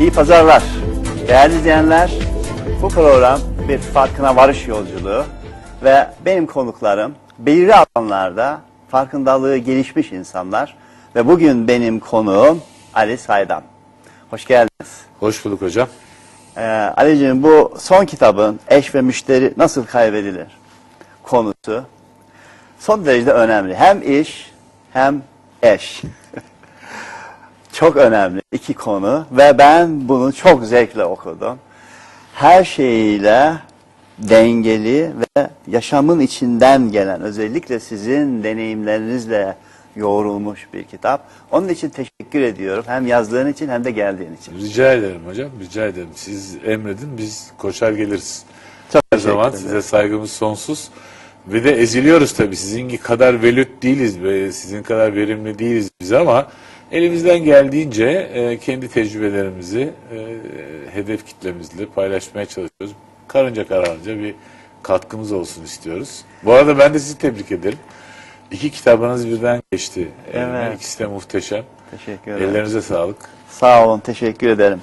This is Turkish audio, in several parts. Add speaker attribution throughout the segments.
Speaker 1: İyi pazarlar. Değerli izleyenler, bu program bir farkına varış yolculuğu ve benim konuklarım belirli alanlarda farkındalığı gelişmiş insanlar ve bugün benim konuğum Ali Saydam. Hoş geldiniz.
Speaker 2: Hoş bulduk hocam.
Speaker 1: Ee, Ali'ciğim bu son kitabın eş ve müşteri nasıl kaybedilir konusu son derece önemli. Hem iş hem eş. çok önemli iki konu ve ben bunu çok zevkle okudum. Her şeyiyle dengeli ve yaşamın içinden gelen özellikle sizin deneyimlerinizle yoğrulmuş bir kitap. Onun için teşekkür ediyorum. Hem yazdığın için hem de geldiğin için.
Speaker 2: Rica ederim hocam, rica ederim. Siz emredin, biz koşar geliriz.
Speaker 1: Çok
Speaker 2: Her zaman
Speaker 1: ederim.
Speaker 2: size saygımız sonsuz. Ve de eziliyoruz tabii. Sizin kadar velüt değiliz ve sizin kadar verimli değiliz biz ama elimizden geldiğince e, kendi tecrübelerimizi e, hedef kitlemizle paylaşmaya çalışıyoruz. Karınca kararınca bir katkımız olsun istiyoruz. Bu arada ben de sizi tebrik ederim. İki kitabınız birden geçti. elime.
Speaker 1: Evet.
Speaker 2: İkisi de muhteşem.
Speaker 1: Teşekkür ederim.
Speaker 2: Ellerinize sağlık.
Speaker 1: Sağ olun, teşekkür ederim.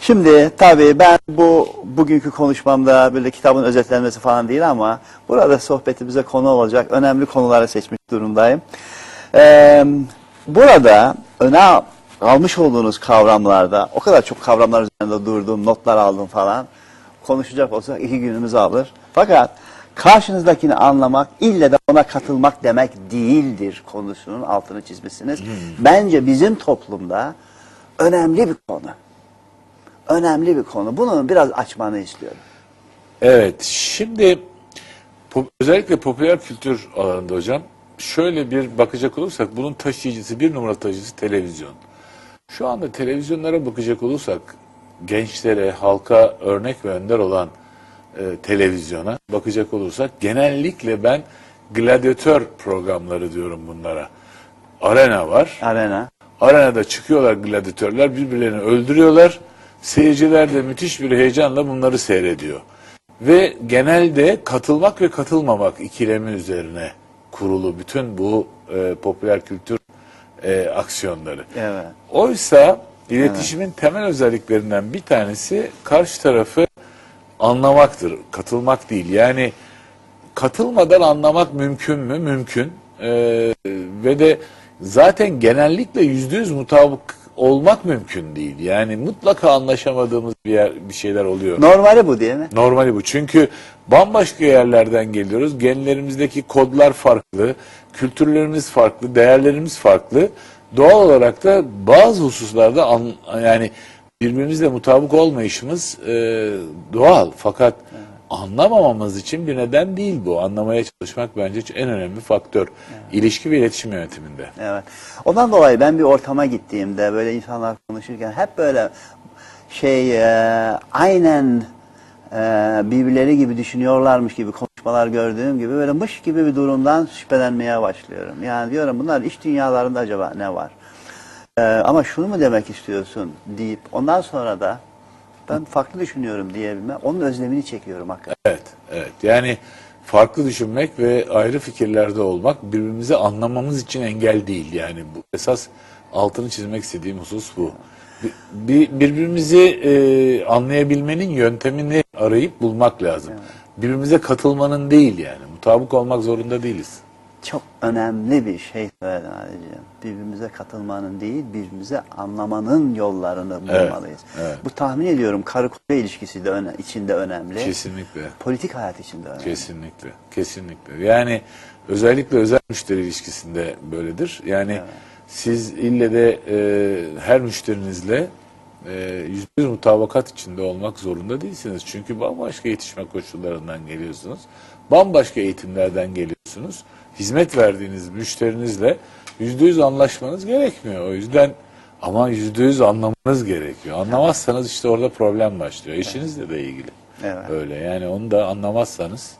Speaker 1: Şimdi tabii ben bu bugünkü konuşmamda böyle kitabın özetlenmesi falan değil ama burada sohbetimize konu olacak önemli konuları seçmiş durumdayım. Ee, burada öne almış olduğunuz kavramlarda o kadar çok kavramlar üzerinde durdum, notlar aldım falan. Konuşacak olsak iki günümüzü alır. Fakat karşınızdakini anlamak ille de ona katılmak demek değildir konusunun altını çizmişsiniz. Bence bizim toplumda önemli bir konu. Önemli bir konu. Bunu biraz açmanı istiyorum.
Speaker 2: Evet, şimdi özellikle popüler kültür alanında hocam şöyle bir bakacak olursak bunun taşıyıcısı, bir numara taşıyıcısı televizyon. Şu anda televizyonlara bakacak olursak gençlere, halka örnek ve önder olan e, televizyona bakacak olursak genellikle ben gladyatör programları diyorum bunlara. Arena var.
Speaker 1: Arena.
Speaker 2: Arenada çıkıyorlar gladyatörler birbirlerini öldürüyorlar. Seyirciler de müthiş bir heyecanla bunları seyrediyor. Ve genelde katılmak ve katılmamak ikilemi üzerine kurulu bütün bu e, popüler kültür e, aksiyonları.
Speaker 1: Evet.
Speaker 2: Oysa iletişimin temel özelliklerinden bir tanesi karşı tarafı anlamaktır, katılmak değil. Yani katılmadan anlamak mümkün mü? Mümkün. Ee, ve de zaten genellikle yüzde yüz mutabık olmak mümkün değil. Yani mutlaka anlaşamadığımız bir, yer, bir şeyler oluyor.
Speaker 1: Normali bu değil mi?
Speaker 2: Normali bu. Çünkü bambaşka yerlerden geliyoruz. Genlerimizdeki kodlar farklı, kültürlerimiz farklı, değerlerimiz farklı. Doğal olarak da bazı hususlarda an, yani birbirimizle mutabık olmayışımız e, doğal. Fakat anlamamamız için bir neden değil bu. Anlamaya çalışmak bence en önemli faktör. İlişki ve iletişim yönetiminde.
Speaker 1: Evet. Ondan dolayı ben bir ortama gittiğimde böyle insanlar konuşurken hep böyle şey e, aynen e, birbirleri gibi düşünüyorlarmış gibi konuşmalar gördüğüm gibi böyle mış gibi bir durumdan şüphelenmeye başlıyorum. Yani diyorum bunlar iş dünyalarında acaba ne var? E, ama şunu mu demek istiyorsun deyip ondan sonra da ben farklı düşünüyorum diyebilme onun özlemini çekiyorum hakikaten.
Speaker 2: Evet, evet. Yani farklı düşünmek ve ayrı fikirlerde olmak birbirimizi anlamamız için engel değil. Yani bu esas altını çizmek istediğim husus bu. Bir, bir- birbirimizi e, anlayabilmenin yöntemini arayıp bulmak lazım. Birbirimize katılmanın değil yani. Mutabık olmak zorunda değiliz.
Speaker 1: Çok önemli bir şey söyledin Ali'ciğim. Birbirimize katılmanın değil, birbirimize anlamanın yollarını
Speaker 2: Evet,
Speaker 1: bulmalıyız.
Speaker 2: evet.
Speaker 1: Bu tahmin ediyorum karı koca ilişkisi de öne, içinde önemli.
Speaker 2: Kesinlikle.
Speaker 1: Politik hayat içinde önemli.
Speaker 2: Kesinlikle, kesinlikle. Yani özellikle özel müşteri ilişkisinde böyledir. Yani siz ille de e, her müşterinizle e, yüzde yüz mutabakat içinde olmak zorunda değilsiniz. Çünkü bambaşka yetişme koşullarından geliyorsunuz. Bambaşka eğitimlerden geliyorsunuz. Hizmet verdiğiniz müşterinizle yüzde yüz anlaşmanız gerekmiyor. O yüzden ama yüzde yüz anlamanız gerekiyor. Anlamazsanız işte orada problem başlıyor. Eşinizle de ilgili.
Speaker 1: Evet.
Speaker 2: Öyle yani onu da anlamazsanız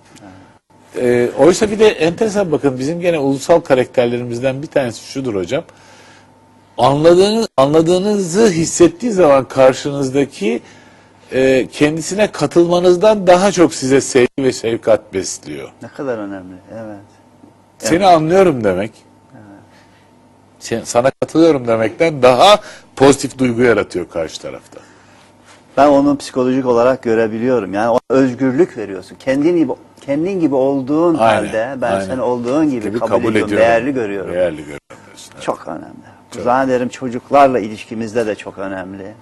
Speaker 2: e, oysa bir de enteresan bakın bizim gene ulusal karakterlerimizden bir tanesi şudur hocam. Anladığınız, anladığınızı hissettiği zaman karşınızdaki e, kendisine katılmanızdan daha çok size sevgi ve şefkat besliyor.
Speaker 1: Ne kadar önemli. Evet.
Speaker 2: Seni anlıyorum demek. Sen, sana katılıyorum demekten daha pozitif duygu yaratıyor karşı tarafta.
Speaker 1: Ben onu psikolojik olarak görebiliyorum. Yani o özgürlük veriyorsun. Kendin gibi kendin gibi olduğun
Speaker 2: Aynen,
Speaker 1: halde ben
Speaker 2: aynen.
Speaker 1: seni olduğun gibi,
Speaker 2: Gibi
Speaker 1: kabul, ediyorum, değerli görüyorum.
Speaker 2: Değerli görüyorum. diyorsun, evet.
Speaker 1: Çok önemli. Zannederim çocuklarla ilişkimizde de çok önemli.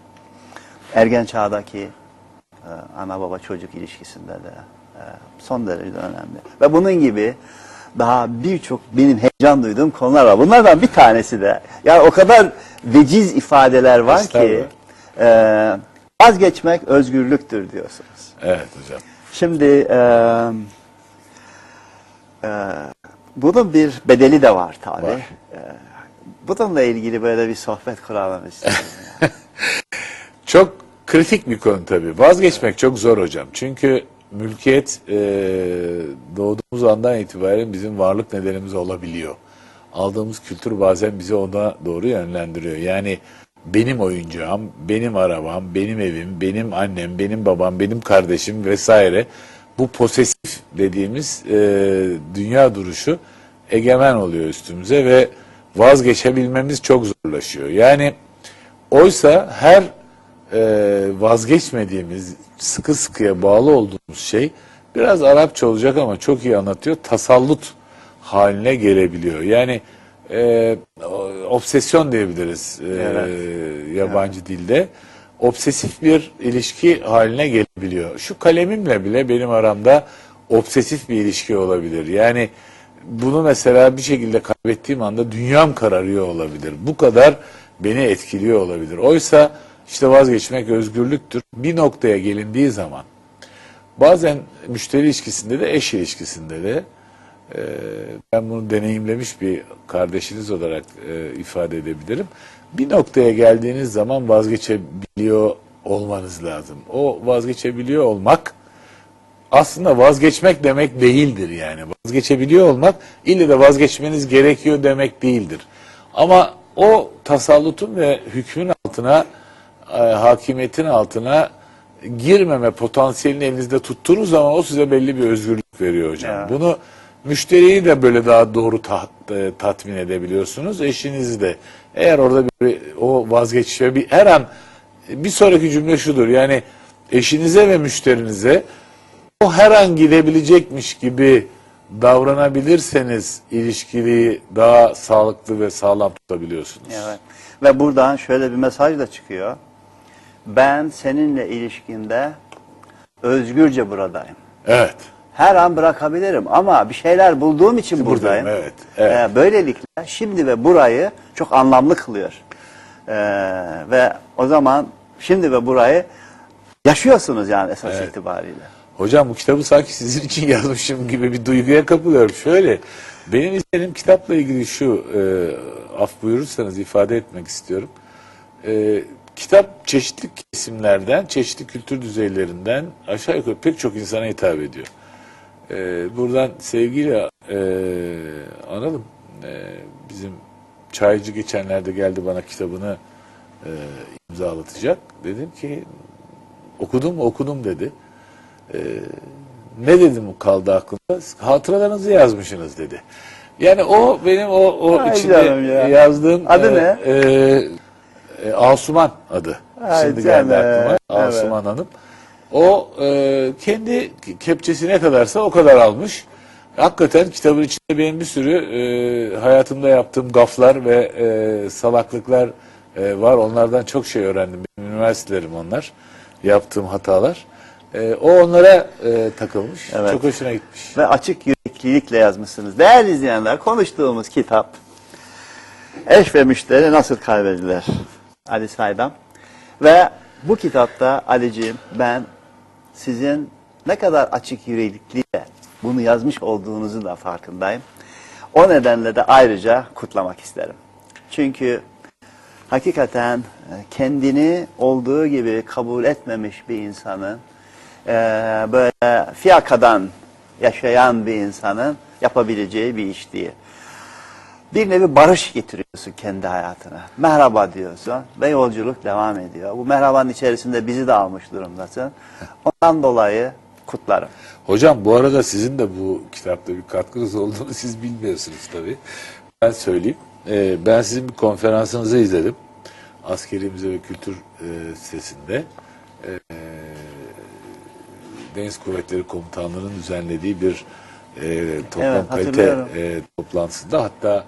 Speaker 1: Ergen çağdaki e, ana baba çocuk ilişkisinde de e, son derece önemli. Ve bunun gibi daha birçok benim heyecan duyduğum konular var. Bunlardan bir tanesi de yani o kadar veciz ifadeler var ki e, vazgeçmek özgürlüktür diyorsunuz.
Speaker 2: Evet hocam.
Speaker 1: Şimdi e, e, bunun bir bedeli de var tabii.
Speaker 2: Var.
Speaker 1: E, bununla ilgili böyle bir sohbet kuralım.
Speaker 2: Çok kritik bir konu tabii. Vazgeçmek çok zor hocam. Çünkü mülkiyet e, doğduğumuz andan itibaren bizim varlık nedenimiz olabiliyor. Aldığımız kültür bazen bizi ona doğru yönlendiriyor. Yani benim oyuncağım, benim arabam, benim evim, benim annem, benim babam, benim kardeşim vesaire bu posesif dediğimiz e, dünya duruşu egemen oluyor üstümüze ve vazgeçebilmemiz çok zorlaşıyor. Yani oysa her e, vazgeçmediğimiz, sıkı sıkıya bağlı olduğumuz şey biraz Arapça olacak ama çok iyi anlatıyor. Tasallut haline gelebiliyor. Yani e, obsesyon diyebiliriz e,
Speaker 1: Evet.
Speaker 2: yabancı dilde. Obsesif bir ilişki haline gelebiliyor. Şu kalemimle bile benim aramda obsesif bir ilişki olabilir. Yani bunu mesela bir şekilde kaybettiğim anda dünyam kararıyor olabilir. Bu kadar beni etkiliyor olabilir. Oysa işte vazgeçmek özgürlüktür. Bir noktaya gelindiği zaman bazen müşteri ilişkisinde de eş ilişkisinde de e, ben bunu deneyimlemiş bir kardeşiniz olarak e, ifade edebilirim. Bir noktaya geldiğiniz zaman vazgeçebiliyor olmanız lazım. O vazgeçebiliyor olmak aslında vazgeçmek demek değildir yani. Vazgeçebiliyor olmak ille de vazgeçmeniz gerekiyor demek değildir. Ama o tasallutun ve hükmün altına, e, hakimiyetin altına girmeme potansiyelini elinizde tuttuğunuz zaman o size belli bir özgürlük veriyor hocam.
Speaker 1: Evet.
Speaker 2: Bunu müşteriyi de böyle daha doğru ta- e, tatmin edebiliyorsunuz. Eşinizi de. Eğer orada bir o vazgeçişe bir her an bir sonraki cümle şudur. Yani eşinize ve müşterinize o her an gidebilecekmiş gibi davranabilirseniz ilişkiliği daha sağlıklı ve sağlam tutabiliyorsunuz.
Speaker 1: evet. Ve buradan şöyle bir mesaj da çıkıyor. Ben seninle ilişkinde özgürce buradayım.
Speaker 2: Evet.
Speaker 1: Her an bırakabilirim ama bir şeyler bulduğum için buradayım.
Speaker 2: Buradayım, evet, evet.
Speaker 1: Ee, böylelikle şimdi ve burayı çok anlamlı kılıyor. Ee, ve o zaman şimdi ve burayı yaşıyorsunuz yani esas
Speaker 2: Evet.
Speaker 1: itibariyle.
Speaker 2: Hocam bu kitabı sanki sizin için yazmışım gibi bir duyguya kapılıyorum. Şöyle, benim istediğim kitapla ilgili şu, e, af buyurursanız ifade etmek istiyorum. E, kitap çeşitli kesimlerden, çeşitli kültür düzeylerinden aşağı yukarı pek çok insana hitap ediyor. E, buradan sevgiyle e, analım. E, bizim çaycı geçenlerde geldi bana kitabını e, imzalatacak. Dedim ki okudum okudum dedi. Ee, ne dedim kaldı aklımda? Hatıralarınızı yazmışsınız dedi. Yani o benim o, o
Speaker 1: Ay
Speaker 2: içinde
Speaker 1: ya.
Speaker 2: yazdığım
Speaker 1: Adı
Speaker 2: e,
Speaker 1: ne?
Speaker 2: e, e, Asuman adı.
Speaker 1: Ay
Speaker 2: Şimdi
Speaker 1: canım,
Speaker 2: geldi aklıma.
Speaker 1: evet.
Speaker 2: Asuman Hanım. O e, kendi kepçesi ne kadarsa o kadar almış. Hakikaten kitabın içinde benim bir sürü e, hayatımda yaptığım gaflar ve e, salaklıklar e, var. Onlardan çok şey öğrendim. Benim üniversitelerim onlar. Yaptığım hatalar. E, o onlara e, takılmış.
Speaker 1: Evet.
Speaker 2: Çok hoşuna gitmiş.
Speaker 1: Ve açık yüreklilikle yazmışsınız. Değerli izleyenler konuştuğumuz kitap Eş ve Müşteri Nasıl Kaybedilir? Ali Saydam. Ve bu kitapta Ali'ciğim ben sizin ne kadar açık yüreklilikle bunu yazmış olduğunuzu da farkındayım. O nedenle de ayrıca kutlamak isterim. Çünkü hakikaten e, kendini olduğu gibi kabul etmemiş bir insanın e, böyle fiyakadan yaşayan bir insanın yapabileceği bir iş değil. Bir nevi barış getiriyorsun kendi hayatına. Merhaba diyorsun ve yolculuk devam ediyor. Bu merhabanın içerisinde bizi de almış durumdasın. Ondan dolayı kutlarım.
Speaker 2: Hocam bu arada sizin de bu kitapta bir katkınız olduğunu siz bilmiyorsunuz tabii. Ben söyleyeyim. Ee, ben sizin bir konferansınızı izledim. Askeri Müze ve Kültür e, sitesinde. Ee, Deniz Kuvvetleri Komutanlığı'nın düzenlediği bir e, toplam
Speaker 1: Evet,
Speaker 2: kalite e, toplantısında hatta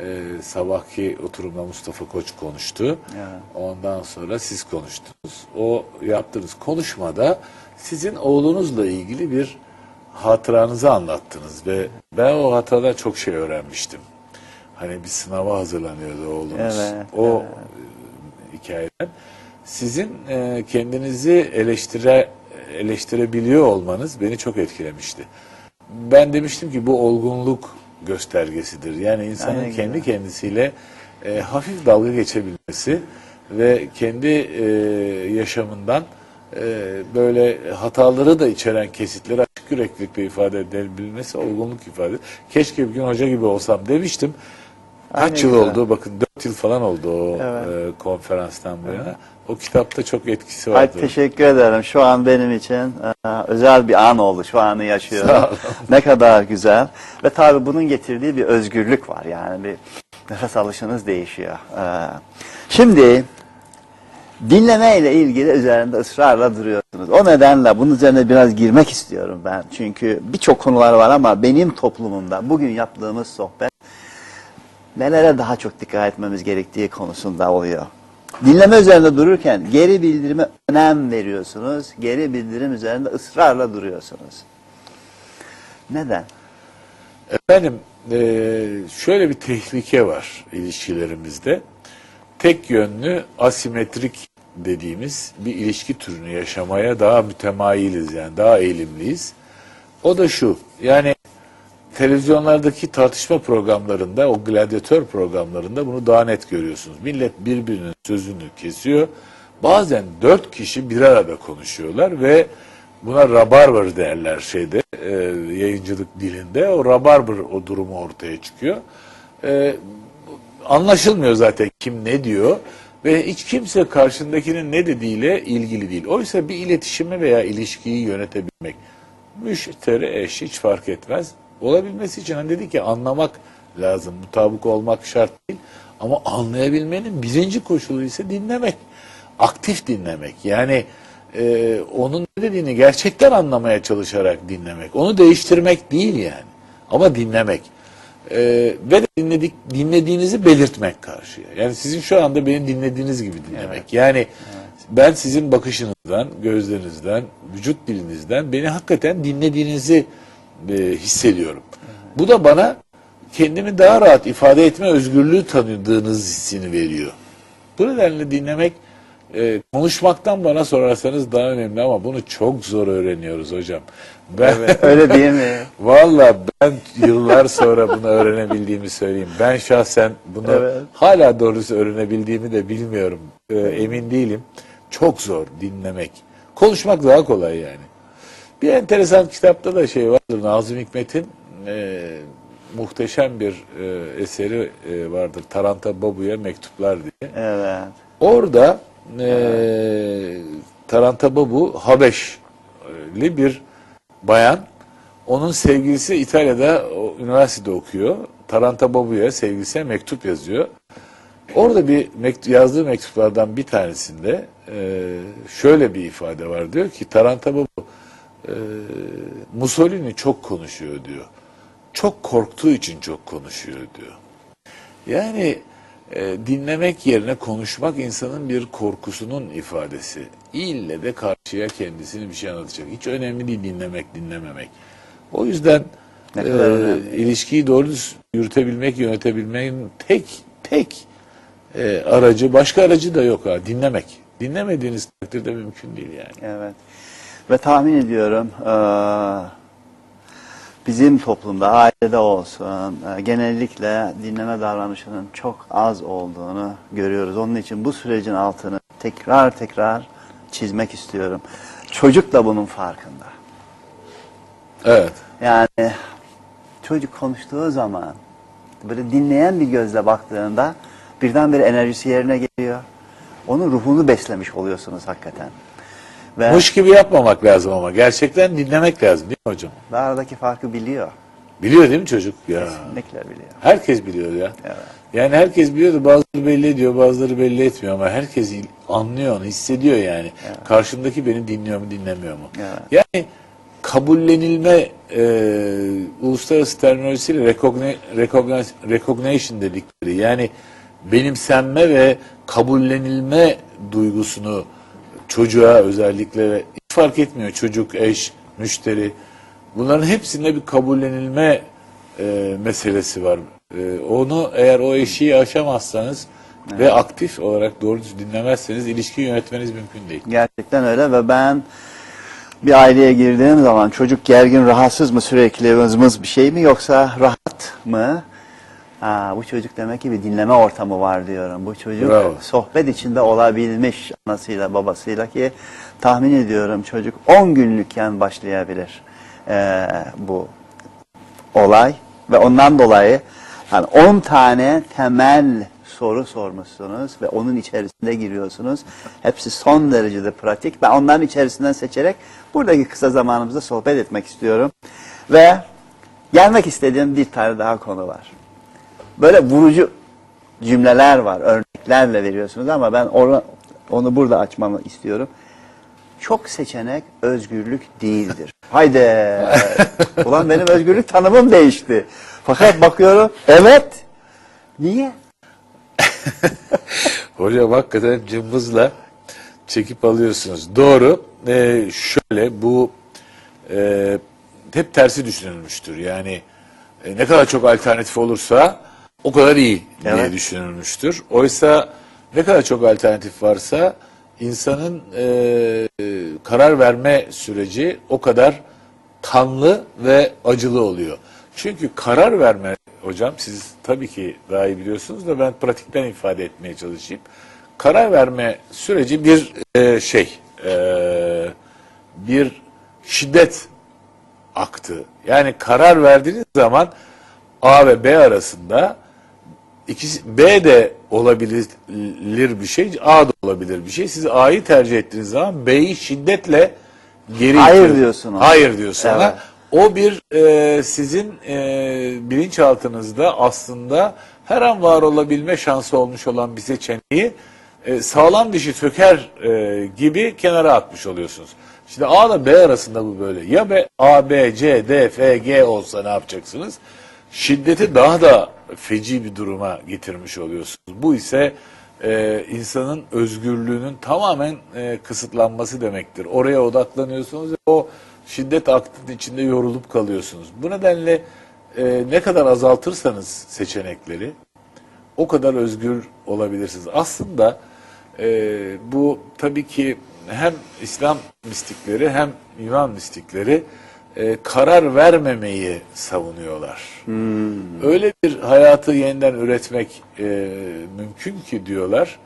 Speaker 2: e, sabahki oturumda Mustafa Koç konuştu.
Speaker 1: Evet.
Speaker 2: Ondan sonra siz konuştunuz. O yaptığınız konuşmada sizin oğlunuzla ilgili bir hatıranızı anlattınız ve ben o hatadan çok şey öğrenmiştim. Hani bir sınava hazırlanıyordu oğlunuz.
Speaker 1: Evet,
Speaker 2: o e, hikayeden. Sizin e, kendinizi eleştire eleştirebiliyor olmanız beni çok etkilemişti. Ben demiştim ki bu olgunluk göstergesidir. Yani insanın
Speaker 1: Aynen
Speaker 2: kendi
Speaker 1: güzel.
Speaker 2: kendisiyle e, hafif dalga geçebilmesi ve kendi e, yaşamından e, böyle hataları da içeren kesitleri açık yüreklilikle ifade edebilmesi olgunluk ifade. Keşke bir gün hoca gibi olsam demiştim. Kaç
Speaker 1: Aynen
Speaker 2: yıl
Speaker 1: güzel.
Speaker 2: oldu? Bakın 4 yıl falan oldu o
Speaker 1: Evet.
Speaker 2: e, konferanstan bu yana. O kitapta çok etkisi
Speaker 1: Ay
Speaker 2: vardı.
Speaker 1: teşekkür ederim. Şu an benim için e, özel bir an oldu. Şu anı yaşıyorum. ne kadar güzel. Ve tabii bunun getirdiği bir özgürlük var. Yani bir nefes alışınız değişiyor. E, şimdi dinleme ile ilgili üzerinde ısrarla duruyorsunuz. O nedenle bunun üzerine biraz girmek istiyorum ben. Çünkü birçok konular var ama benim toplumumda bugün yaptığımız sohbet nelere daha çok dikkat etmemiz gerektiği konusunda oluyor. Dinleme üzerinde dururken geri bildirime önem veriyorsunuz. Geri bildirim üzerinde ısrarla duruyorsunuz. Neden?
Speaker 2: Efendim eee, şöyle bir tehlike var ilişkilerimizde. Tek yönlü asimetrik dediğimiz bir ilişki türünü yaşamaya daha mütemayiliz yani daha eğilimliyiz. O da şu yani televizyonlardaki tartışma programlarında o gladyatör programlarında bunu daha net görüyorsunuz. Millet birbirinin sözünü kesiyor. Bazen dört kişi bir arada konuşuyorlar ve buna rabarber derler şeyde e, yayıncılık dilinde. O rabarber o durumu ortaya çıkıyor. E, anlaşılmıyor zaten kim ne diyor ve hiç kimse karşındakinin ne dediğiyle ilgili değil. Oysa bir iletişimi veya ilişkiyi yönetebilmek müşteri eş hiç fark etmez. Olabilmesi için hani dedik ki anlamak lazım. Mutabık olmak şart değil. Ama anlayabilmenin birinci koşulu ise dinlemek. Aktif dinlemek. Yani e, onun ne dediğini gerçekten anlamaya çalışarak dinlemek. Onu değiştirmek değil yani. Ama dinlemek. E, ve de dinledik, dinlediğinizi belirtmek karşıya. Yani sizin şu anda beni dinlediğiniz gibi dinlemek. Yani ben sizin bakışınızdan, gözlerinizden, vücut dilinizden beni hakikaten dinlediğinizi e, hissediyorum. Bu da bana kendimi daha rahat ifade etme özgürlüğü tanıdığınız hissini veriyor. Bu nedenle dinlemek e, konuşmaktan bana sorarsanız daha önemli ama bunu çok zor öğreniyoruz hocam. Ben
Speaker 1: Öyle değil mi?
Speaker 2: Valla ben yıllar sonra bunu öğrenebildiğimi söyleyeyim. Ben şahsen bunu
Speaker 1: Evet.
Speaker 2: hala doğrusu öğrenebildiğimi de bilmiyorum. Ee, emin değilim. Çok zor dinlemek. Konuşmak daha kolay yani. Bir enteresan kitapta da şey vardır. Nazım Hikmet'in e, muhteşem bir e, eseri e, vardır. Taranta Babu'ya Mektuplar diye.
Speaker 1: Evet.
Speaker 2: Orada e, Taranta Babu Habeşli bir bayan. Onun sevgilisi İtalya'da o, üniversitede okuyor. Taranta Babu'ya sevgilisine mektup yazıyor. Orada bir mektup, yazdığı mektuplardan bir tanesinde e, şöyle bir ifade var. Diyor ki Taranta Babu e, Mussolini çok konuşuyor diyor. Çok korktuğu için çok konuşuyor diyor. Yani e, dinlemek yerine konuşmak insanın bir korkusunun ifadesi. İlle de karşıya kendisini bir şey anlatacak. Hiç önemli değil dinlemek, dinlememek. O yüzden
Speaker 1: Ne kadar
Speaker 2: e,
Speaker 1: önemli.
Speaker 2: ilişkiyi doğru yürütebilmek, yönetebilmenin tek tek e, aracı, başka aracı da yok ha. Dinlemek. Dinlemediğiniz takdirde mümkün değil yani.
Speaker 1: Evet. Ve tahmin ediyorum eee, bizim toplumda, ailede olsun, eee, genellikle dinleme davranışının çok az olduğunu görüyoruz. Onun için bu sürecin altını tekrar tekrar çizmek istiyorum. Çocuk da bunun farkında.
Speaker 2: Evet.
Speaker 1: Yani çocuk konuştuğu zaman böyle dinleyen bir gözle baktığında birdenbire enerjisi yerine geliyor. Onun ruhunu beslemiş oluyorsunuz hakikaten. Ve,
Speaker 2: Muş gibi yapmamak lazım ama. Gerçekten dinlemek lazım değil mi hocam?
Speaker 1: ve aradaki farkı biliyor.
Speaker 2: Biliyor değil mi çocuk? Ya.
Speaker 1: Kesinlikle biliyor.
Speaker 2: Herkes biliyor ya.
Speaker 1: Evet.
Speaker 2: Yani herkes biliyor da bazıları belli ediyor, bazıları belli etmiyor ama herkes il- anlıyor onu, hissediyor yani. Karşımdaki beni dinliyor mu, dinlemiyor mu?
Speaker 1: Evet.
Speaker 2: Yani kabullenilme e, uluslararası terminolojisiyle recogni- recogni- recognition dedikleri yani benimsenme ve kabullenilme duygusunu çocuğa özellikle hiç fark etmiyor çocuk, eş, müşteri bunların hepsinde bir kabullenilme e, meselesi var. E, onu eğer o eşiği aşamazsanız ve aktif olarak doğru dinlemezseniz ilişki yönetmeniz mümkün değil.
Speaker 1: Gerçekten öyle ve ben bir aileye girdiğim zaman çocuk gergin, rahatsız mı sürekli vızmız bir şey mi yoksa rahat mı? Ha, bu çocuk demek ki bir dinleme ortamı var diyorum. Bu çocuk
Speaker 2: Bravo.
Speaker 1: sohbet içinde olabilmiş anasıyla babasıyla ki tahmin ediyorum çocuk 10 günlükken başlayabilir ee, bu olay ve ondan dolayı yani 10 tane temel soru sormuşsunuz ve onun içerisinde giriyorsunuz. Hepsi son derecede pratik. Ben onların içerisinden seçerek buradaki kısa zamanımızda sohbet etmek istiyorum. Ve gelmek istediğim bir tane daha konu var. Böyle vurucu cümleler var, örneklerle veriyorsunuz ama ben onu, onu burada açmamı istiyorum. Çok seçenek özgürlük değildir. Haydi. Ulan benim özgürlük tanımım değişti. Fakat bakıyorum evet. Niye?
Speaker 2: Hocam hakikaten cımbızla çekip alıyorsunuz. Doğru. Ee, şöyle bu e, hep tersi düşünülmüştür. Yani e, ne kadar çok alternatif olursa o kadar iyi diye
Speaker 1: Evet.
Speaker 2: düşünülmüştür. Oysa ne kadar çok alternatif varsa insanın e, e, karar verme süreci o kadar kanlı ve acılı oluyor. Çünkü karar verme hocam siz tabii ki daha iyi biliyorsunuz da ben pratikten ifade etmeye çalışayım. Karar verme süreci bir e, şey e, bir şiddet aktı. Yani karar verdiğiniz zaman A ve B arasında ikisi B de olabilir bir şey, A da olabilir bir şey. Siz A'yı tercih ettiğiniz zaman B'yi şiddetle geri
Speaker 1: Hayır
Speaker 2: itiyor.
Speaker 1: diyorsun ona.
Speaker 2: Hayır diyorsun ona.
Speaker 1: Evet.
Speaker 2: O bir e, sizin e, bilinçaltınızda aslında her an var olabilme şansı olmuş olan bir seçeneği e, sağlam dişi söker e, gibi kenara atmış oluyorsunuz. Şimdi A ile B arasında bu böyle. Ya B, A, B, C, D, F, G olsa ne yapacaksınız? Şiddeti daha da feci bir duruma getirmiş oluyorsunuz. Bu ise e, insanın özgürlüğünün tamamen e, kısıtlanması demektir. Oraya odaklanıyorsunuz ve o şiddet aktının içinde yorulup kalıyorsunuz. Bu nedenle e, ne kadar azaltırsanız seçenekleri o kadar özgür olabilirsiniz. Aslında e, bu tabii ki hem İslam mistikleri hem Yunan mistikleri e, karar vermemeyi savunuyorlar. Öyle bir hayatı yeniden üretmek e, mümkün ki diyorlar.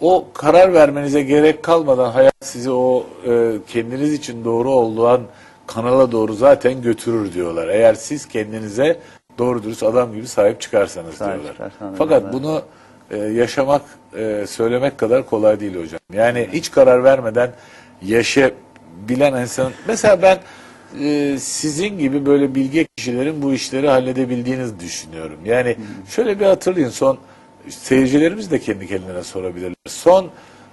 Speaker 2: O karar vermenize gerek kalmadan hayat sizi o e, kendiniz için doğru olan kanala doğru zaten götürür diyorlar. Eğer siz kendinize doğru dürüst adam gibi sahip çıkarsanız
Speaker 1: Sahip
Speaker 2: diyorlar.
Speaker 1: çıkarsanız,
Speaker 2: Fakat
Speaker 1: evet.
Speaker 2: bunu e, yaşamak, e, söylemek kadar kolay değil hocam. Yani hiç karar vermeden yaşayabilen insan. Mesela ben e, sizin gibi böyle bilge kişilerin bu işleri halledebildiğinizi düşünüyorum. Yani şöyle bir hatırlayın son seyircilerimiz de kendi kendilerine sorabilirler. Son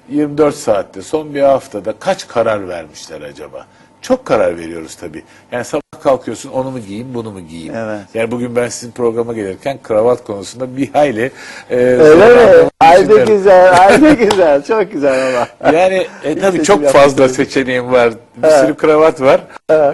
Speaker 2: 24 saatte, son bir haftada kaç karar vermişler acaba? Çok karar veriyoruz tabii. Yani sabah kalkıyorsun onu mu giyeyim, bunu mu giyeyim?
Speaker 1: Evet.
Speaker 2: Yani bugün ben sizin programa gelirken kravat konusunda bir hayli e,
Speaker 1: Öyle mi? Ay ne güzel, ay ne güzel. Çok güzel ama.
Speaker 2: Yani e, tabii çok fazla seçeneğim var. Bir
Speaker 1: Evet.
Speaker 2: sürü kravat var.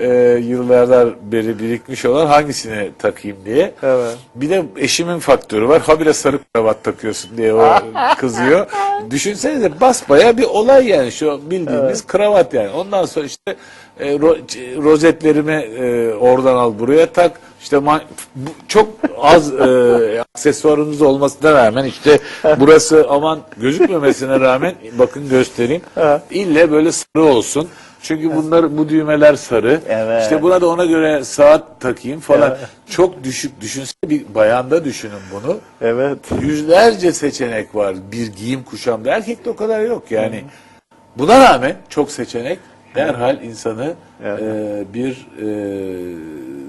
Speaker 2: E, yıllardan beri birikmiş olan hangisini takayım diye.
Speaker 1: Evet.
Speaker 2: Bir de eşimin faktörü var. Habire sarı kravat takıyorsun diye o kızıyor. Düşünsenize basbaya bir olay yani şu bildiğimiz kravat yani. Ondan sonra işte e, ro- rozetlerimi e, oradan al buraya tak. İşte bu- çok az e, aksesuarınız olmasına rağmen işte burası aman gözükmemesine rağmen bakın göstereyim. İlle böyle sarı olsun. Çünkü bunlar bu düğmeler sarı.
Speaker 1: Evet.
Speaker 2: İşte buna da ona göre saat takayım falan.
Speaker 1: Evet.
Speaker 2: Çok düşük. Düşünsene bir bayanda düşünün bunu.
Speaker 1: Evet.
Speaker 2: Yüzlerce seçenek var bir giyim kuşamda. Erkekte o kadar yok yani. Buna rağmen çok seçenek derhal insanı
Speaker 1: Evet.
Speaker 2: e, bir e,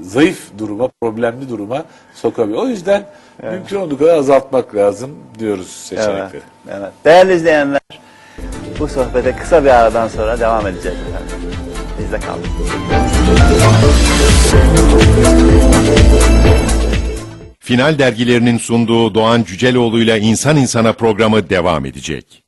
Speaker 2: zayıf duruma, problemli duruma sokabiliyor. O yüzden mümkün olduğu kadar azaltmak lazım diyoruz seçenekleri.
Speaker 1: Evet, evet. Değerli izleyenler, bu sohbete kısa bir aradan sonra devam edeceğiz efendim. Bizde kalın.
Speaker 3: Final dergilerinin sunduğu Doğan Cüceloğlu'yla İnsan İnsana programı devam edecek.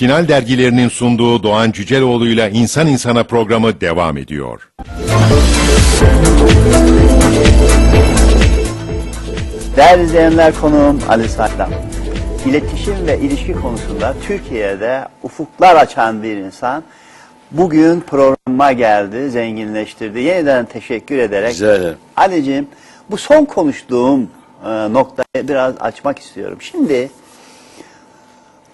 Speaker 3: Final dergilerinin sunduğu Doğan Cüceloğlu'yla İnsan İnsana programı devam ediyor.
Speaker 1: Değerli izleyenler konuğum Ali Saydam. İletişim ve ilişki konusunda Türkiye'de ufuklar açan bir insan. Bugün programa geldi, zenginleştirdi. Yeniden teşekkür ederek.
Speaker 2: Rica ederim.
Speaker 1: Ali'ciğim bu son konuştuğum e, noktayı biraz açmak istiyorum. Şimdi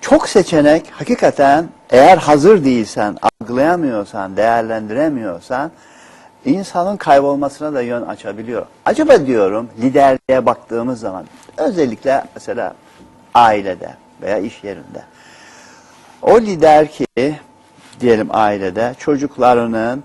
Speaker 1: çok seçenek hakikaten eğer hazır değilsen, algılayamıyorsan, değerlendiremiyorsan insanın kaybolmasına da yön açabiliyor. Acaba diyorum liderliğe baktığımız zaman özellikle mesela ailede veya iş yerinde o lider ki diyelim ailede çocuklarının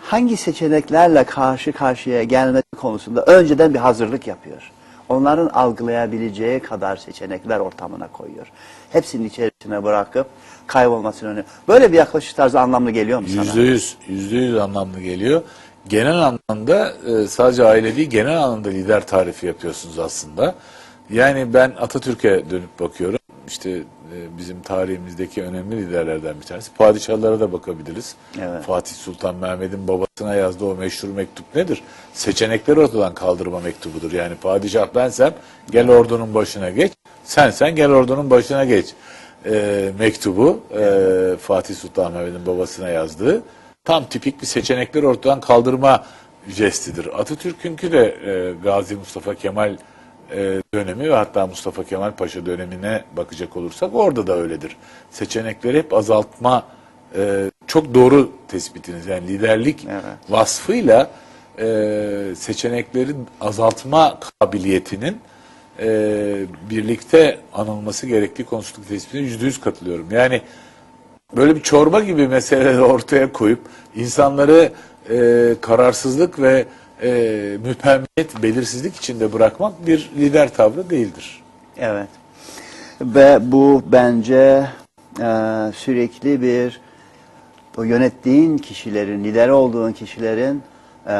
Speaker 1: hangi seçeneklerle karşı karşıya gelmesi konusunda önceden bir hazırlık yapıyor. Onların algılayabileceği kadar seçenekler ortamına koyuyor. Hepsinin içerisine bırakıp kaybolmasını önlüyor. Böyle bir yaklaşış tarzı anlamlı geliyor mu sana?
Speaker 2: Yüzde yüz, yüzde yüz anlamlı geliyor. Genel anlamda e, sadece aile değil, genel anlamda lider tarifi yapıyorsunuz aslında. Yani ben Atatürk'e dönüp bakıyorum. İşte e, bizim tarihimizdeki önemli liderlerden bir tanesi. Padişahlara da bakabiliriz.
Speaker 1: Evet.
Speaker 2: Fatih Sultan Mehmet'in babasına yazdığı o meşhur mektup nedir? Seçenekleri ortadan kaldırma mektubudur. Yani padişah bensem gel ordunun başına geç, sen sen gel ordunun başına geç e, mektubu e, Fatih Sultan Mehmet'in babasına yazdığı tam tipik bir seçenekleri ortadan kaldırma jestidir. Atatürk'ünkü de e, Gazi Mustafa Kemal e, dönemi ve hatta Mustafa Kemal Paşa dönemine bakacak olursak orada da öyledir. Seçenekleri hep azaltma e, çok doğru tespitiniz. Yani liderlik
Speaker 1: Evet.
Speaker 2: vasfıyla e, seçeneklerin azaltma kabiliyetinin e, birlikte anılması gerektiği konusundaki tespitine yüzde yüz katılıyorum. Yani böyle bir çorba gibi meseleleri ortaya koyup insanları e, kararsızlık ve e, müpemmiyet, belirsizlik içinde bırakmak bir lider tavrı değildir.
Speaker 1: Evet. Ve bu bence e, sürekli bir o yönettiğin kişilerin, lider olduğun kişilerin e,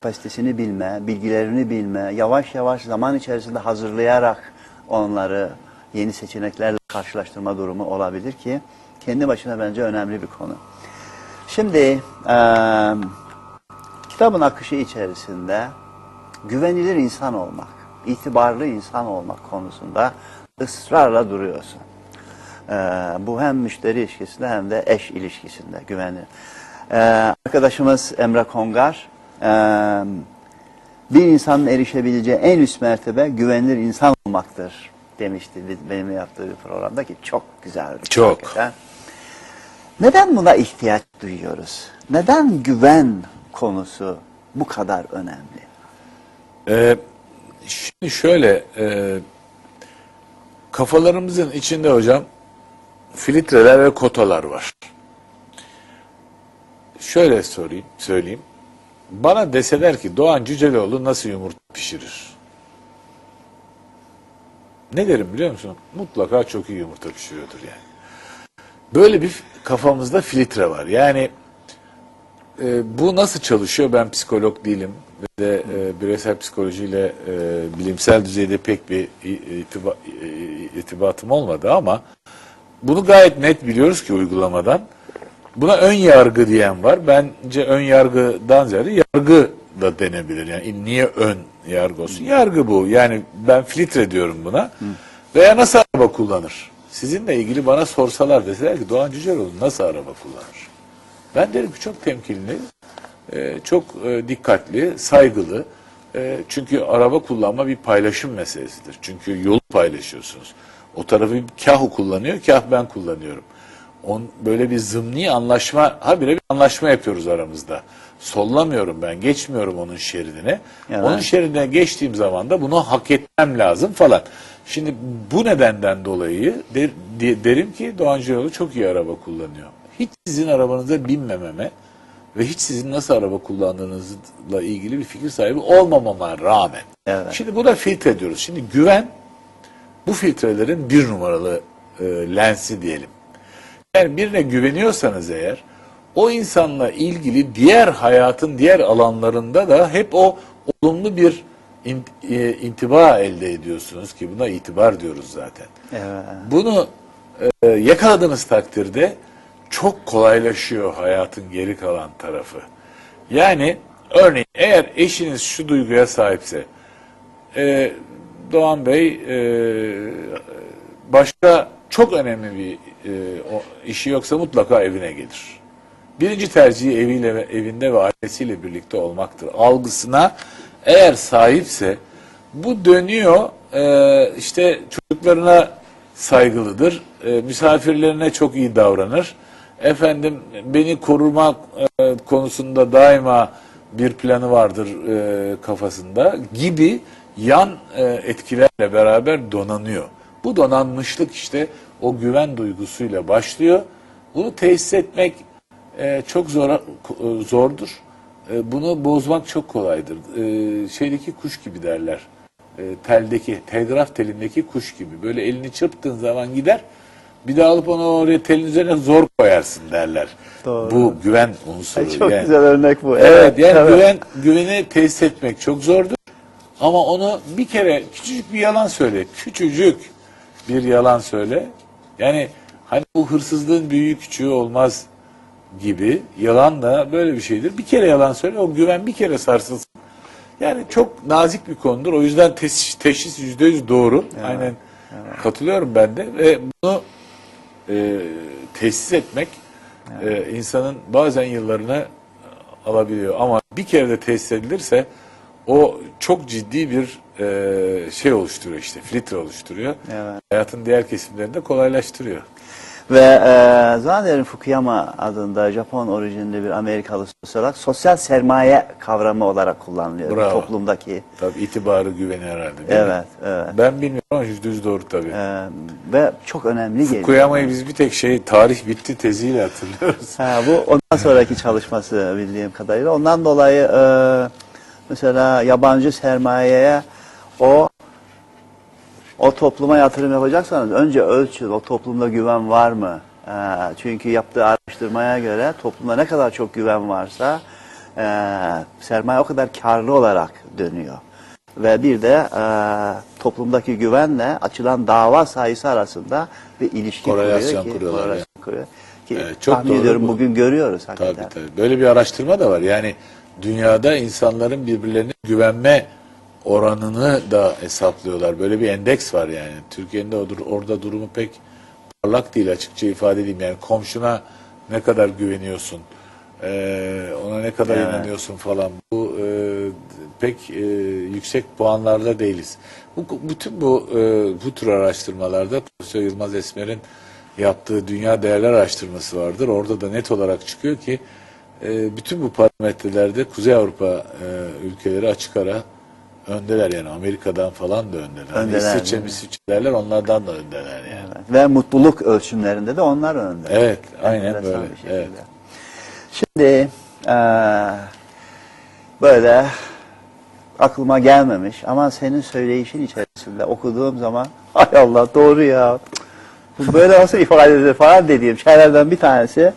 Speaker 1: kapasitesini bilme, bilgilerini bilme, yavaş yavaş zaman içerisinde hazırlayarak onları yeni seçeneklerle karşılaştırma durumu olabilir ki kendi başına bence önemli bir konu. Şimdi e, kitabın akışı içerisinde güvenilir insan olmak, itibarlı insan olmak konusunda ısrarla duruyorsun. Ee, bu hem müşteri ilişkisinde hem de eş ilişkisinde güvenilir. Ee, arkadaşımız Emre Kongar, e, bir insanın erişebileceği en üst mertebe güvenilir insan olmaktır demişti benim yaptığı bir programda ki çok güzel.
Speaker 2: Çok.
Speaker 1: hakikaten. Neden buna ihtiyaç duyuyoruz? Neden güven konusu bu kadar önemli?
Speaker 2: Ee, şimdi şöyle e, kafalarımızın içinde hocam filtreler ve kotalar var. Şöyle sorayım, söyleyeyim. Bana deseler ki Doğan Cüceloğlu nasıl yumurta pişirir? Ne derim biliyor musun? Mutlaka çok iyi yumurta pişiriyordur yani. Böyle bir kafamızda filtre var. Yani e, bu nasıl çalışıyor? Ben psikolog değilim ve de e, bireysel psikolojiyle e, bilimsel düzeyde pek bir itiba, itibatım olmadı ama bunu gayet net biliyoruz ki uygulamadan. Buna ön yargı diyen var. Bence ön yargıdan ziyade yargı da denebilir. Yani niye ön yargı olsun? Yargı bu. Yani ben filtre diyorum buna. Veya nasıl araba kullanır? Sizinle ilgili bana sorsalar deseler ki Doğan Cüceloğlu nasıl araba kullanır? Ben derim ki çok temkinli, e, çok e, dikkatli, saygılı. E, Çünkü araba kullanma bir paylaşım meselesidir. Çünkü yolu paylaşıyorsunuz. O tarafı kah o kullanıyor, kah ben kullanıyorum. On, böyle bir zımni anlaşma, habire bir anlaşma yapıyoruz aramızda. Sollamıyorum ben, geçmiyorum onun şeridine.
Speaker 1: Evet.
Speaker 2: Onun şeridine geçtiğim zaman da bunu hak etmem lazım falan. Şimdi bu nedenden dolayı der- de- derim ki Doğan Cüceloğlu çok iyi araba kullanıyor. Hiç sizin arabanıza binmememe ve hiç sizin nasıl araba kullandığınızla ilgili bir fikir sahibi olmamama rağmen.
Speaker 1: Evet.
Speaker 2: Şimdi bu da filtre diyoruz. Şimdi güven bu filtrelerin bir numaralı e, lensi diyelim. Yani birine güveniyorsanız eğer o insanla ilgili diğer hayatın diğer alanlarında da hep o olumlu bir e, intiba elde ediyorsunuz ki buna itibar diyoruz zaten.
Speaker 1: Evet.
Speaker 2: Bunu e, yakaladığınız takdirde çok kolaylaşıyor hayatın geri kalan tarafı. Yani örneğin eğer eşiniz şu duyguya sahipse e, Doğan Bey e, başka çok önemli bir e, o, işi yoksa mutlaka evine gelir. Birinci tercihi eviyle ve evinde ve ailesiyle birlikte olmaktır. Algısına eğer sahipse bu dönüyor e, işte çocuklarına saygılıdır. E, misafirlerine çok iyi davranır. Efendim beni korumak e, konusunda daima bir planı vardır e, kafasında gibi yan e, etkilerle beraber donanıyor. Bu donanmışlık işte o güven duygusuyla başlıyor. Bunu tesis etmek e, çok zor e, zordur. E, bunu bozmak çok kolaydır. E, şeydeki kuş gibi derler. E, teldeki, telgraf telindeki kuş gibi. Böyle elini çırptığın zaman gider. Bir daha alıp onu oraya telin üzerine zor koyarsın derler.
Speaker 1: Doğru.
Speaker 2: Bu güven unsuru.
Speaker 1: Çok
Speaker 2: yani.
Speaker 1: güzel örnek bu.
Speaker 2: Evet, yani
Speaker 1: evet.
Speaker 2: güven güveni tesis etmek çok zordur. Ama onu bir kere küçücük bir yalan söyle. Küçücük bir yalan söyle. Yani hani bu hırsızlığın büyüğü küçüğü olmaz gibi yalan da böyle bir şeydir. Bir kere yalan söyle o güven bir kere sarsılsın. Yani çok nazik bir konudur. O yüzden teşhis, teşhis yüzde yüz doğru. Aynen katılıyorum ben de ve bunu e, tesis etmek e, insanın bazen yıllarını alabiliyor. Ama bir kere de tesis edilirse o çok ciddi bir e, şey oluşturuyor işte filtre oluşturuyor.
Speaker 1: Evet.
Speaker 2: Hayatın diğer kesimlerini de kolaylaştırıyor.
Speaker 1: Ve e, zannederim Fukuyama adında Japon orijinli bir Amerikalı sosyolog sosyal sermaye kavramı olarak kullanılıyor
Speaker 2: Bravo.
Speaker 1: toplumdaki.
Speaker 2: Tabii itibarı güveni herhalde?
Speaker 1: Evet, evet.
Speaker 2: Ben bilmiyorum ama yüz doğru tabii.
Speaker 1: E, ve çok önemli geliyor.
Speaker 2: Fukuyama'yı biz bir tek şey tarih bitti teziyle hatırlıyoruz.
Speaker 1: Ha, bu ondan sonraki çalışması bildiğim kadarıyla. Ondan dolayı e, mesela yabancı sermayeye o o topluma yatırım yapacaksanız önce ölçün o toplumda güven var mı? E, çünkü yaptığı araştırmaya göre toplumda ne kadar çok güven varsa e, sermaye o kadar karlı olarak dönüyor. Ve bir de e, toplumdaki güvenle açılan dava sayısı arasında bir ilişki
Speaker 2: Korelasyon
Speaker 1: kuruyor ki, korelasyon kuruyor ki
Speaker 2: Evet, çok
Speaker 1: tahmin
Speaker 2: doğru
Speaker 1: ediyorum
Speaker 2: bu.
Speaker 1: bugün görüyoruz hakikaten.
Speaker 2: Tabii tabii. Böyle bir araştırma da var. Yani dünyada insanların birbirlerine güvenme oranını da hesaplıyorlar. Böyle bir endeks var yani. Türkiye'nin de orada durumu pek parlak değil açıkça ifade edeyim. Yani komşuna ne kadar güveniyorsun, ona ne kadar
Speaker 1: Evet.
Speaker 2: inanıyorsun falan. Bu pek yüksek puanlarda değiliz. Bu, bütün bu bu tür araştırmalarda Profesör Yılmaz Esmer'in yaptığı dünya değerler araştırması vardır. Orada da net olarak çıkıyor ki e, bütün bu parametrelerde Kuzey Avrupa e, ülkeleri açık ara öndeler yani Amerika'dan falan da öndeler.
Speaker 1: Öndeler,
Speaker 2: İsviçre,
Speaker 1: mi?
Speaker 2: İsviçre derler onlardan da öndeler yani.
Speaker 1: Evet. Ve mutluluk ölçümlerinde de onlar önde.
Speaker 2: Evet, aynen
Speaker 1: Enteresan
Speaker 2: böyle, evet.
Speaker 1: Şimdi eee, böyle aklıma gelmemiş ama senin söyleyişin içerisinde okuduğum zaman hay Allah doğru ya bu böyle nasıl ifade edilir falan dediğim şeylerden bir tanesi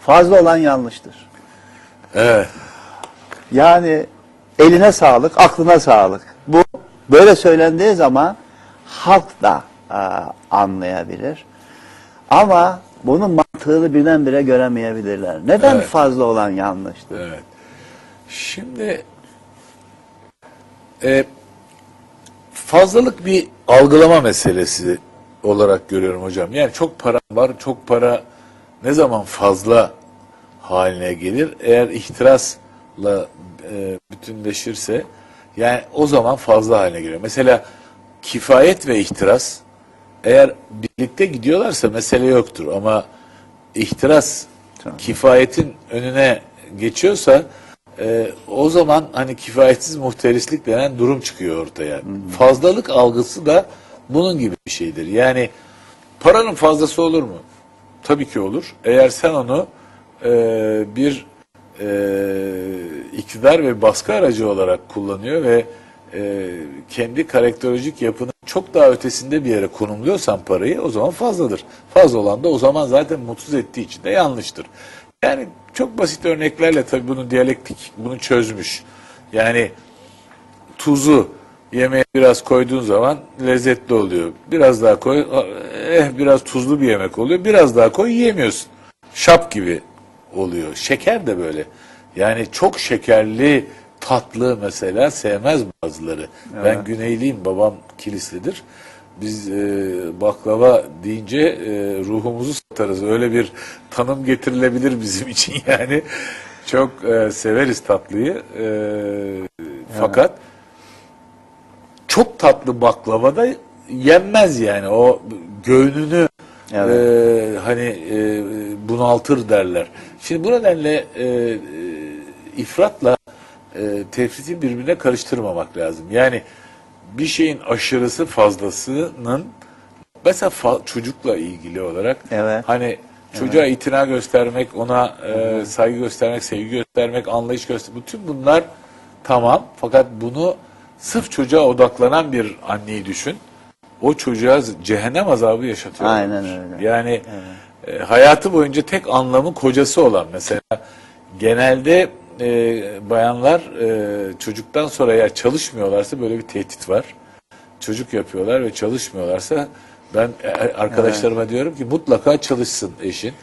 Speaker 1: fazla olan yanlıştır.
Speaker 2: Evet.
Speaker 1: Yani eline sağlık, aklına sağlık. Bu böyle söylendiği zaman halk da e, anlayabilir. Ama bunun mantığını birdenbire göremeyebilirler. Neden
Speaker 2: Evet.
Speaker 1: fazla olan yanlıştır?
Speaker 2: Evet. Şimdi e, fazlalık bir algılama meselesi olarak görüyorum hocam. Yani çok para var, çok para ne zaman fazla haline gelir? Eğer ihtirasla e, bütünleşirse yani o zaman fazla haline geliyor. Mesela kifayet ve ihtiras eğer birlikte gidiyorlarsa mesele yoktur ama ihtiras
Speaker 1: Tamam.
Speaker 2: kifayetin önüne geçiyorsa e, o zaman hani kifayetsiz muhterislik denen durum çıkıyor ortaya. Fazlalık algısı da bunun gibi bir şeydir. Yani paranın fazlası olur mu? Tabii ki olur. Eğer sen onu e, bir e, iktidar ve baskı aracı olarak kullanıyor ve e, kendi karakterolojik yapının çok daha ötesinde bir yere konumluyorsan parayı o zaman fazladır. Fazla olan da o zaman zaten mutsuz ettiği için de yanlıştır. Yani çok basit örneklerle tabii bunu diyalektik bunu çözmüş. Yani tuzu yemeğe biraz koyduğun zaman lezzetli oluyor. Biraz daha koy, eh biraz tuzlu bir yemek oluyor. Biraz daha koy yiyemiyorsun. Şap gibi oluyor. Şeker de böyle. Yani çok şekerli tatlı mesela sevmez bazıları. Ben Güneyliyim, babam Kilislidir. Biz e, baklava deyince e, ruhumuzu satarız. Öyle bir tanım getirilebilir bizim için yani. Çok e, severiz tatlıyı. E, fakat çok tatlı baklava da yenmez yani. O göğnünü
Speaker 1: Evet.
Speaker 2: e, hani e, bunaltır derler. Şimdi bu nedenle e, e, ifratla e, tefriti birbirine karıştırmamak lazım. Yani bir şeyin aşırısı fazlasının mesela fa- çocukla ilgili olarak
Speaker 1: Evet.
Speaker 2: hani çocuğa itina göstermek, ona e, saygı göstermek, sevgi göstermek, anlayış göstermek bütün bunlar tamam. Fakat bunu sırf çocuğa odaklanan bir anneyi düşün. O çocuğa cehennem azabı yaşatıyor.
Speaker 1: Aynen öyle.
Speaker 2: Yani e, hayatı boyunca tek anlamı kocası olan mesela genelde e, bayanlar e, çocuktan sonra eğer çalışmıyorlarsa böyle bir tehdit var. Çocuk yapıyorlar ve çalışmıyorlarsa ben e, arkadaşlarıma diyorum ki mutlaka çalışsın eşin.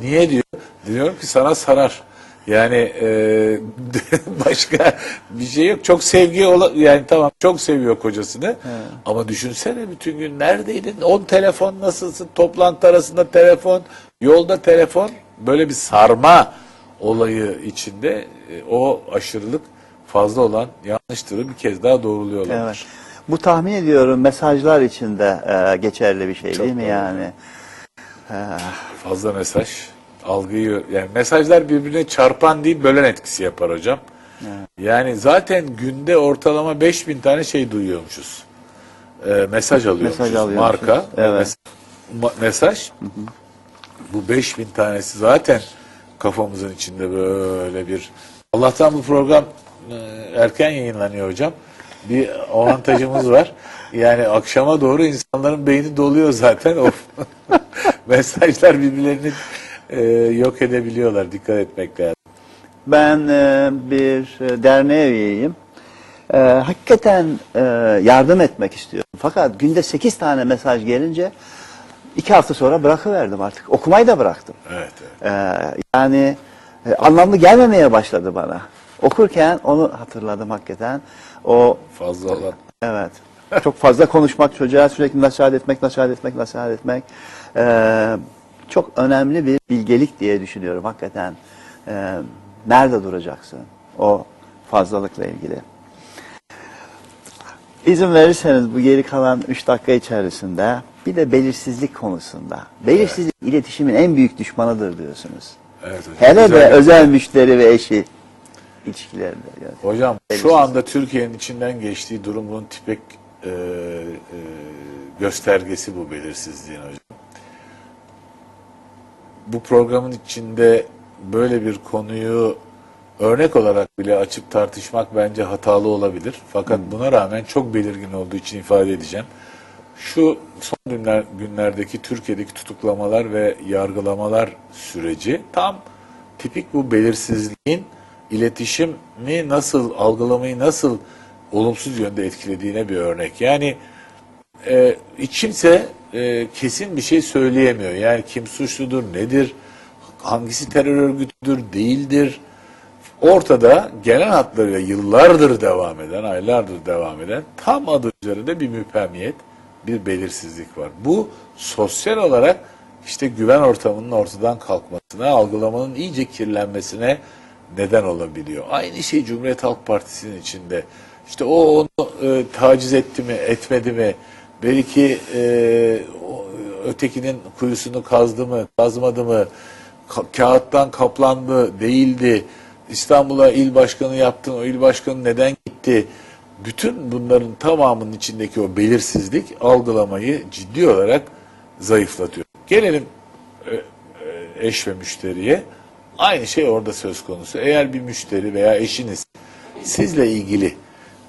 Speaker 2: Niye diyor? Diyorum ki sana sarar. Yani e, başka bir şey yok. Çok sevgi ola, yani tamam çok seviyor kocasını. Ama düşünsene bütün gün neredeydin? On telefon nasılsın? Toplantı arasında telefon, yolda telefon. Böyle bir sarma olayı içinde e, o aşırılık fazla olan yanlıştırı bir kez daha doğruluyorlar.
Speaker 1: Evet. Bu tahmin ediyorum mesajlar içinde e, geçerli bir şey
Speaker 2: Çok
Speaker 1: değil mi
Speaker 2: doğru.
Speaker 1: yani?
Speaker 2: Fazla mesaj algıyı yani mesajlar birbirine çarpan değil bölen etkisi yapar hocam. Yani zaten günde ortalama 5000 tane şey duyuyormuşuz. Ee, mesaj alıyormuşuz.
Speaker 1: Mesaj alıyormuşuz.
Speaker 2: Marka.
Speaker 1: Evet.
Speaker 2: mes- ma- mesaj. Bu 5000 tanesi zaten kafamızın içinde böyle bir Allah'tan bu program e, erken yayınlanıyor hocam. Bir avantajımız var. Yani akşama doğru insanların beyni doluyor zaten. O mesajlar birbirlerini e, yok edebiliyorlar. Dikkat etmek lazım.
Speaker 1: Ben e, bir e, derneğe üyeyim. E, hakikaten e, yardım etmek istiyorum. Fakat günde 8 tane mesaj gelince iki hafta sonra bırakıverdim artık. Okumayı da bıraktım.
Speaker 2: Evet, evet.
Speaker 1: E, yani e, anlamlı gelmemeye başladı bana. Okurken onu hatırladım hakikaten. O
Speaker 2: Fazla olan.
Speaker 1: Evet. Çok fazla konuşmak çocuğa sürekli nasihat etmek, nasihat etmek, nasihat etmek. Ee, çok önemli bir bilgelik diye düşünüyorum hakikaten. Ee, nerede duracaksın? O fazlalıkla ilgili. İzin verirseniz bu geri kalan 3 dakika içerisinde bir de belirsizlik konusunda. Belirsizlik iletişimin en büyük düşmanıdır diyorsunuz.
Speaker 2: Evet hocam.
Speaker 1: Hele de
Speaker 2: Güzel.
Speaker 1: özel müşteri ve eşi ilişkilerinde. Yani.
Speaker 2: Hocam şu anda Türkiye'nin içinden geçtiği durum bunun tipik e, e, göstergesi bu belirsizliğin hocam. Bu programın içinde böyle bir konuyu örnek olarak bile açıp tartışmak bence hatalı olabilir. Fakat buna rağmen çok belirgin olduğu için ifade edeceğim. Şu son günler, günlerdeki Türkiye'deki tutuklamalar ve yargılamalar süreci tam tipik bu belirsizliğin iletişimi nasıl, algılamayı nasıl olumsuz yönde etkilediğine bir örnek. Yani e, hiç kimse e, kesin bir şey söyleyemiyor. Yani kim suçludur, nedir, hangisi terör örgütüdür, değildir. Ortada genel hatlarıyla yıllardır devam eden, aylardır devam eden tam adı üzerinde bir müpemiyet, bir belirsizlik var. Bu sosyal olarak işte güven ortamının ortadan kalkmasına, algılamanın iyice kirlenmesine neden olabiliyor. Aynı şey Cumhuriyet Halk Partisi'nin içinde. İşte o onu e, taciz etti mi, etmedi mi? Belki e, ötekinin kuyusunu kazdı mı, kazmadı mı? Ka- kağıttan kaplandı, değildi. İstanbul'a il başkanı yaptın, o il başkanı neden gitti? Bütün bunların tamamının içindeki o belirsizlik algılamayı ciddi olarak zayıflatıyor. Gelelim e, e, eş ve müşteriye. Aynı şey orada söz konusu. Eğer bir müşteri veya eşiniz sizle ilgili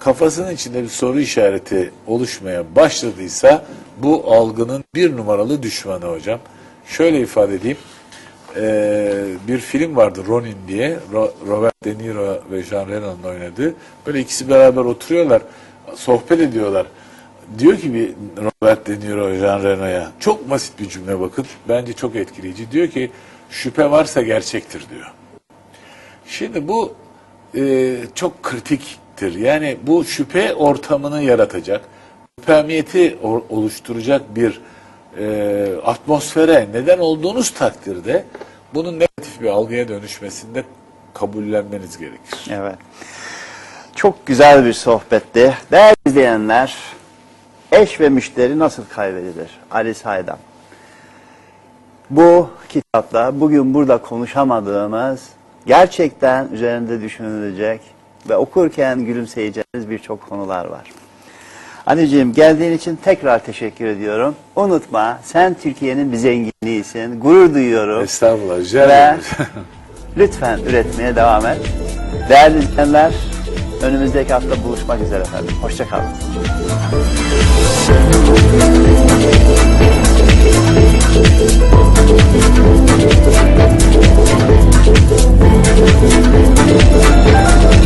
Speaker 2: kafasının içinde bir soru işareti oluşmaya başladıysa bu algının bir numaralı düşmanı hocam. Şöyle ifade edeyim. Ee, bir film vardı Ronin diye. Ro- Robert De Niro ve Jean Reno'nun oynadığı. Böyle ikisi beraber oturuyorlar. Sohbet ediyorlar. Diyor ki bir Robert De Niro Jean Reno'ya çok basit bir cümle bakın. Bence çok etkileyici. Diyor ki şüphe varsa gerçektir diyor. Şimdi bu e, çok kritiktir. Yani bu şüphe ortamını yaratacak, müpemiyeti o- oluşturacak bir e, atmosfere neden olduğunuz takdirde bunun negatif bir algıya dönüşmesinde kabullenmeniz gerekir.
Speaker 1: Evet. Çok güzel bir sohbetti. Değerli izleyenler, eş ve müşteri nasıl kaybedilir? Ali Saydam. Bu kitapta bugün burada konuşamadığımız, gerçekten üzerinde düşünülecek ve okurken gülümseyeceğiniz birçok konular var. Anneciğim geldiğin için tekrar teşekkür ediyorum. Unutma sen Türkiye'nin bir zenginliğisin. Gurur duyuyorum.
Speaker 2: Estağfurullah. Rica
Speaker 1: Ve lütfen üretmeye devam et. Değerli izleyenler, önümüzdeki hafta buluşmak üzere efendim. Hoşçakalın.